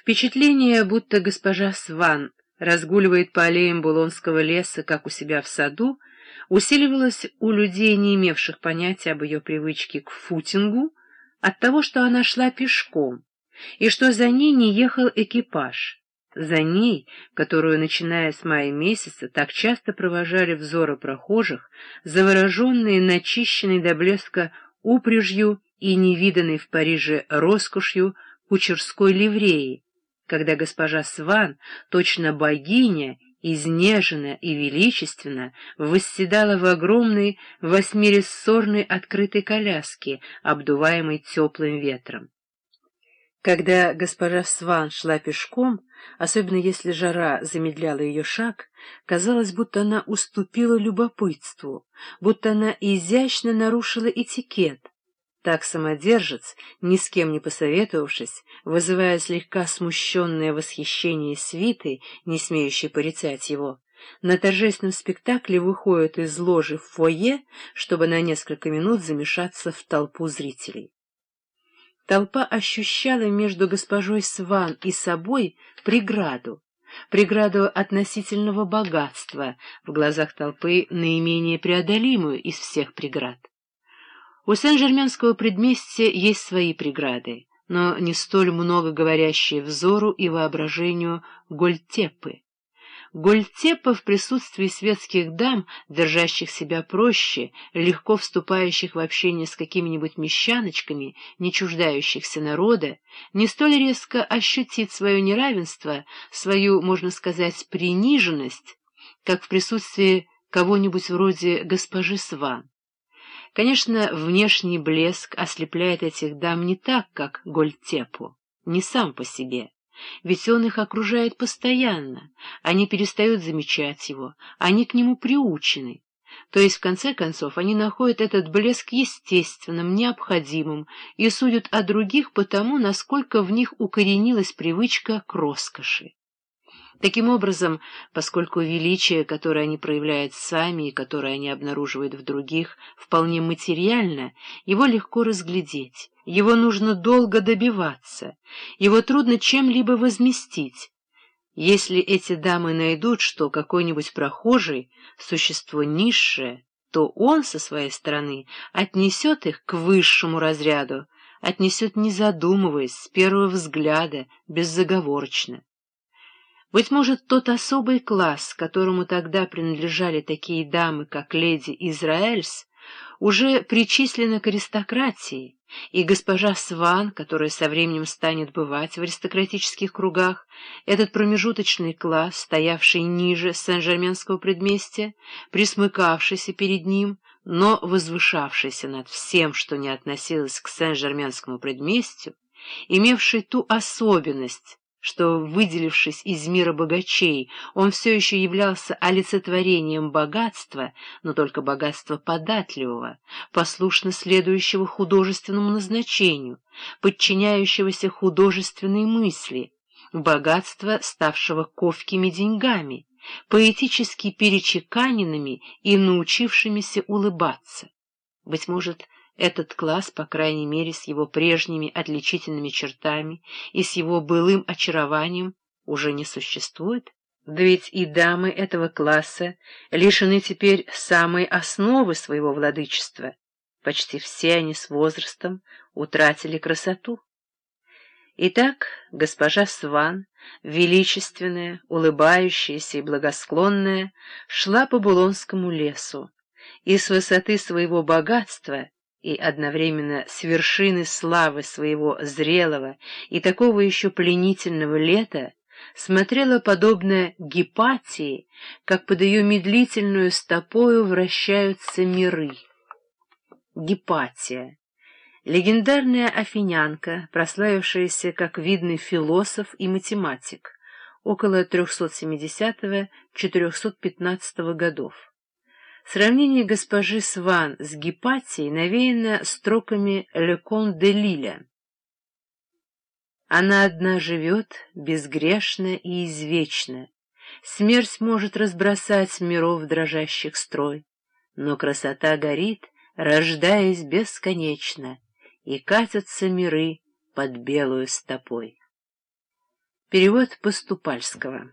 Впечатление, будто госпожа Сван разгуливает по аллеям Булонского леса, как у себя в саду, усиливалось у людей, не имевших понятия об ее привычке к футингу, от того, что она шла пешком, и что за ней не ехал экипаж. За ней, которую, начиная с мая месяца, так часто провожали взоры прохожих, завороженные начищенной до блеска упряжью и невиданной в Париже роскошью кучерской ливреи, когда госпожа Сван, точно богиня, изнежена и величественно, восседала в огромной восьмирессорной открытой коляске, обдуваемой теплым ветром. Когда госпожа Сван шла пешком, особенно если жара замедляла ее шаг, казалось, будто она уступила любопытству, будто она изящно нарушила этикет, так самодержец, ни с кем не посоветовавшись, вызывая слегка смущенное восхищение свиты, не смеющей порицать его, на торжественном спектакле выходит из ложи в фойе, чтобы на несколько минут замешаться в толпу зрителей. Толпа ощущала между госпожой Сван и собой преграду, преграду относительного богатства, в глазах толпы наименее преодолимую из всех преград. У Сен-Жерменского предместья есть свои преграды, но не столь много говорящие взору и воображению гольтепы. Гольтепа в присутствии светских дам, держащих себя проще, легко вступающих в общение с какими-нибудь мещаночками, не чуждающихся народа, не столь резко ощутит свое неравенство, свою, можно сказать, приниженность, как в присутствии кого-нибудь вроде госпожи Сван. Конечно, внешний блеск ослепляет этих дам не так, как Гольтепу, не сам по себе. Ведь он их окружает постоянно, они перестают замечать его, они к нему приучены. То есть, в конце концов, они находят этот блеск естественным, необходимым и судят о других по тому, насколько в них укоренилась привычка к роскоши. Таким образом, поскольку величие, которое они проявляют сами и которое они обнаруживают в других, вполне материально, его легко разглядеть, его нужно долго добиваться, его трудно чем-либо возместить. Если эти дамы найдут, что какой-нибудь прохожий — существо низшее, то он, со своей стороны, отнесет их к высшему разряду, отнесет не задумываясь, с первого взгляда, беззаговорочно. Быть может, тот особый класс, которому тогда принадлежали такие дамы, как леди Израэльс, уже причислена к аристократии, и госпожа Сван, которая со временем станет бывать в аристократических кругах, этот промежуточный класс, стоявший ниже Сен-Жерменского предместья, присмыкавшийся перед ним, но возвышавшийся над всем, что не относилось к Сен-Жерменскому предместью, имевший ту особенность, что, выделившись из мира богачей, он все еще являлся олицетворением богатства, но только богатства податливого, послушно следующего художественному назначению, подчиняющегося художественной мысли, богатства, ставшего ковкими деньгами, поэтически перечеканенными и научившимися улыбаться. Быть может, этот класс, по крайней мере, с его прежними отличительными чертами и с его былым очарованием, уже не существует? Да ведь и дамы этого класса лишены теперь самой основы своего владычества. Почти все они с возрастом утратили красоту. Итак, госпожа Сван, величественная, улыбающаяся и благосклонная, шла по Булонскому лесу, и с высоты своего богатства и одновременно с вершины славы своего зрелого и такого еще пленительного лета смотрела подобно Гепатии, как под ее медлительную стопою вращаются миры. Гепатия. Легендарная афинянка, прославившаяся как видный философ и математик, около 370-415 годов. Сравнение госпожи Сван с Гепатией навеяно строками «Лекон де Лиля». Она одна живет, безгрешно и извечно. Смерть может разбросать миров дрожащих строй, но красота горит, рождаясь бесконечно, и катятся миры под белую стопой. Перевод Поступальского